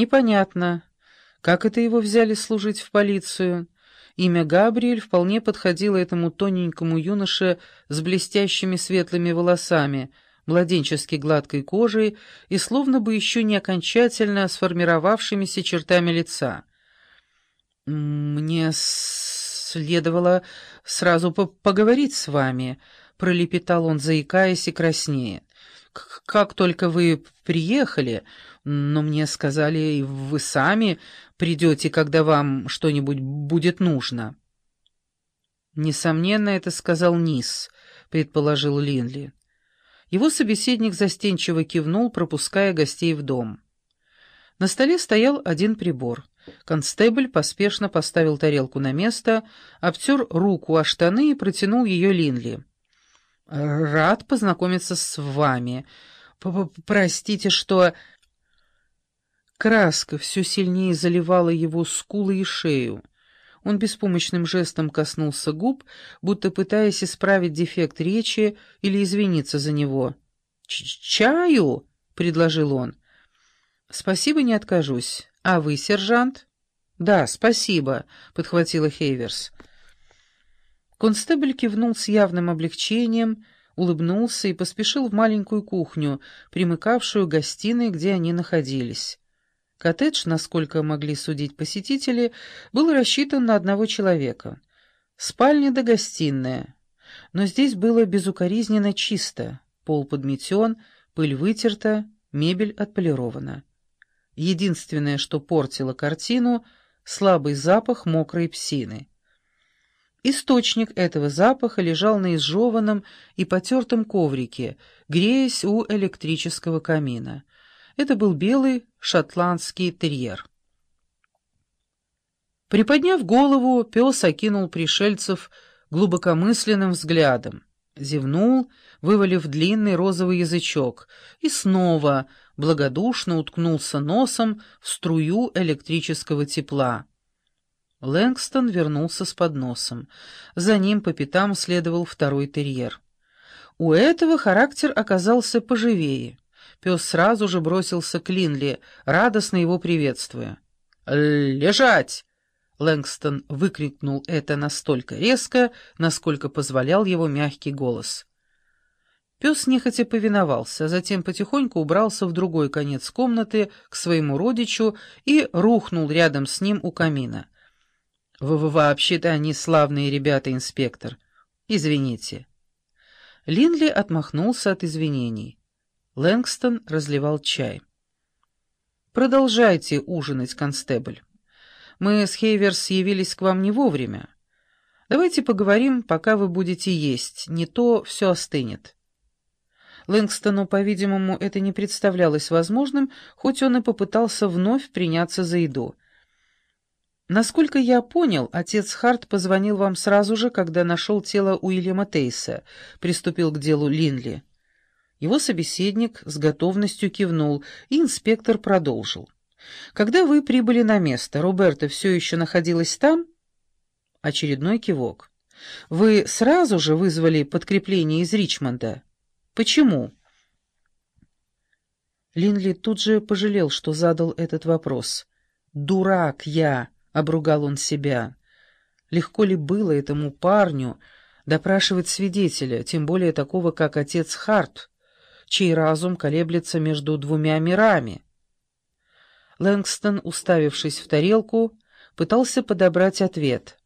Непонятно, как это его взяли служить в полицию. Имя Габриэль вполне подходило этому тоненькому юноше с блестящими светлыми волосами, младенчески гладкой кожей и словно бы еще не окончательно сформировавшимися чертами лица. «Мне следовало сразу по поговорить с вами», — пролепетал он, заикаясь и краснея. «Как только вы приехали, но мне сказали, вы сами придете, когда вам что-нибудь будет нужно». «Несомненно, это сказал Низ», — предположил Линли. Его собеседник застенчиво кивнул, пропуская гостей в дом. На столе стоял один прибор. Констебль поспешно поставил тарелку на место, обтер руку о штаны и протянул ее Линли. «Рад познакомиться с вами. П -п Простите, что...» Краска все сильнее заливала его скулы и шею. Он беспомощным жестом коснулся губ, будто пытаясь исправить дефект речи или извиниться за него. «Чаю?» — предложил он. «Спасибо, не откажусь. А вы, сержант?» «Да, спасибо», — подхватила Хейверс. Констебль кивнул с явным облегчением, улыбнулся и поспешил в маленькую кухню, примыкавшую к гостиной, где они находились. Коттедж, насколько могли судить посетители, был рассчитан на одного человека. Спальня да гостиная. Но здесь было безукоризненно чисто. Пол подметен, пыль вытерта, мебель отполирована. Единственное, что портило картину — слабый запах мокрой псины. Источник этого запаха лежал на изжеванном и потертом коврике, греясь у электрического камина. Это был белый шотландский терьер. Приподняв голову, пес окинул пришельцев глубокомысленным взглядом, зевнул, вывалив длинный розовый язычок, и снова благодушно уткнулся носом в струю электрического тепла. Лэнгстон вернулся с подносом. За ним по пятам следовал второй терьер. У этого характер оказался поживее. Пес сразу же бросился к Линли, радостно его приветствуя. «Лежать!» Лэнгстон выкрикнул это настолько резко, насколько позволял его мягкий голос. Пес нехотя повиновался, а затем потихоньку убрался в другой конец комнаты к своему родичу и рухнул рядом с ним у камина. «Вообще-то они славные ребята, инспектор. Извините». Линли отмахнулся от извинений. Лэнгстон разливал чай. «Продолжайте ужинать, констебль. Мы с Хейверс явились к вам не вовремя. Давайте поговорим, пока вы будете есть, не то все остынет». Лэнгстону, по-видимому, это не представлялось возможным, хоть он и попытался вновь приняться за еду. «Насколько я понял, отец Харт позвонил вам сразу же, когда нашел тело Уильяма Тейса», — приступил к делу Линли. Его собеседник с готовностью кивнул, и инспектор продолжил. «Когда вы прибыли на место, Роберта все еще находилась там?» Очередной кивок. «Вы сразу же вызвали подкрепление из Ричмонда? Почему?» Линли тут же пожалел, что задал этот вопрос. «Дурак я!» — обругал он себя. Легко ли было этому парню допрашивать свидетеля, тем более такого, как отец Харт, чей разум колеблется между двумя мирами. Лэнгстон, уставившись в тарелку, пытался подобрать ответ.